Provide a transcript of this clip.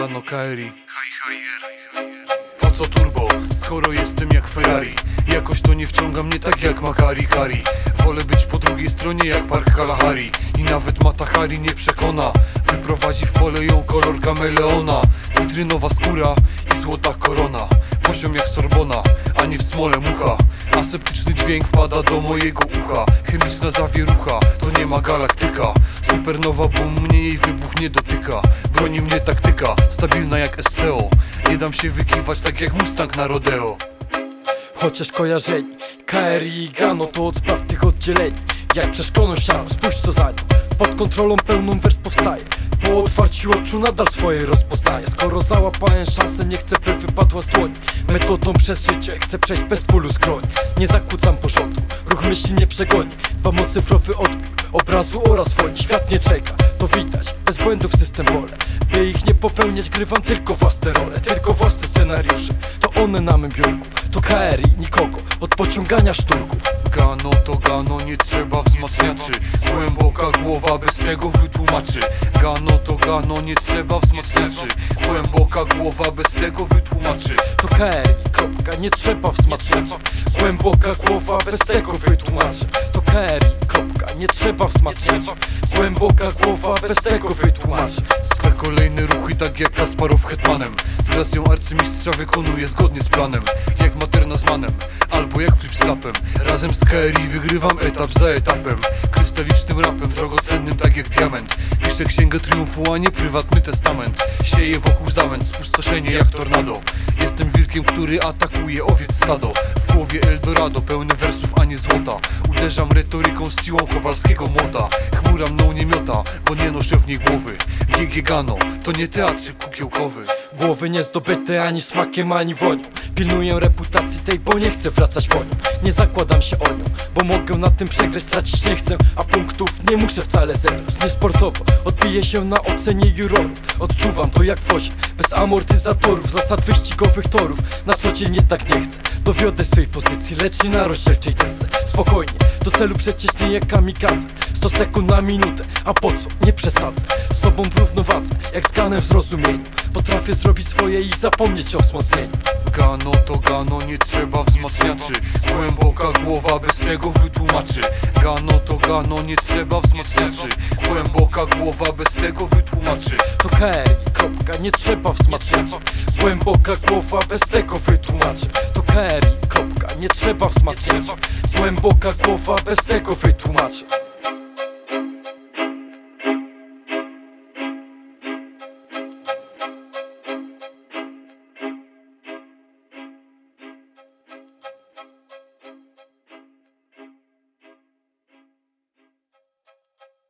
Gano Kairi Po co turbo, skoro jestem jak Ferrari? Jakoś to nie wciąga mnie tak jak Makari Kari. Wolę być po drugiej stronie jak Park Kalahari. I nawet Matahari nie przekona. Wyprowadzi w pole ją kolor kameleona. Cytrynowa skóra i złota korona. Poziom jak Sorbona, a nie w smole mucha. Aseptyczny dźwięk wpada do mojego ucha Chemiczna zawierucha, to nie ma galaktyka. Supernowa, bo mnie jej wybuch nie dotyka. Broni mnie taktyka, stabilna jak SCO Nie dam się wykiwać tak jak Mustang na rodeo. Chociaż kojarzeni KRI i Gano to od spraw tych oddzieleni Jak przeszkloną ścianą, spójrz co za nią. Pod kontrolą pełną wers powstaje Po otwarciu oczu nadal swoje rozpoznaję. Skoro załapałem szansę, nie chcę by wypadła z dłoni. Metodą przez życie, chcę przejść bez bólu skroni Nie zakłócam porządku, ruch myśli nie przegoni. O cyfrowy odbiór obrazu oraz woli Świat nie czeka, to widać, bez błędów system wolę. By ich nie popełniać, grywam tylko własne role. Tylko własne scenariusze, to one na mym biurku. To KR i nikogo, od pociągania szturków Gano to gano, nie trzeba wzmacniaczy. Głęboka głowa bez tego wytłumaczy. Gano to gano, nie trzeba wzmacniaczy. Głęboka głowa bez tego wytłumaczy. To KR i kropka, nie trzeba wzmacniaczy. Głęboka głowa, bez tego wytłumaczę To KR i kropka, nie trzeba wzmacniaczy Głęboka głowa, bez tego wytłumaczę Swe kolejne ruchy tak jak Kasparow hetmanem. Z gracją arcymistrza wykonuje zgodnie z planem. Jak Materna z Manem, albo jak Flip z Razem z KRI wygrywam etap za etapem. Krystalicznym rapem, drogocennym tak jak diament. Piszę księgę triumfu, a nie prywatny testament. Sieję wokół zamęt, spustoszenie jak tornado. Jestem wilkiem, który atakuje owiec stado głowie Eldorado, pełne wersów, a nie złota. Uderzam retoryką z siłą kowalskiego młota. Chmura mną nie miota, bo nie noszę w niej głowy. GG Gano, to nie teatrzyk kukiełkowy. Głowy nie zdobyte ani smakiem, ani wonią. Pilnuję reputacji tej, bo nie chcę wracać po nią Nie zakładam się o nią, bo mogę na tym przegrać Stracić nie chcę, a punktów nie muszę wcale zebrać. Niesportowo, odbiję się na ocenie jurorów. Odczuwam to jak w wozie, bez amortyzatorów Zasad wyścigowych torów, na co dzień jednak nie chcę Dowiodę swej pozycji, lecz nie na rozdzielczej desce Spokojnie, do celu przecież nie jak kamikadze. 100 sekund na minutę, a po co? Nie przesadzę. Z sobą w równowadze, jak z ganem w zrozumieniu. Potrafię zrobić swoje i zapomnieć o wzmocnieniu. Gano to gano, nie trzeba wzmacniaczy. Głęboka głowa bez tego wytłumaczy. Gano to gano, nie trzeba wzmacniaczy. Głęboka głowa bez tego wytłumaczy. To KR kropka, nie trzeba wzmacniaczy. Głęboka głowa, bez tego wytłumaczę To KR kropka, nie trzeba wzmacniaczy. Głęboka głowa, bez tego wytłumaczę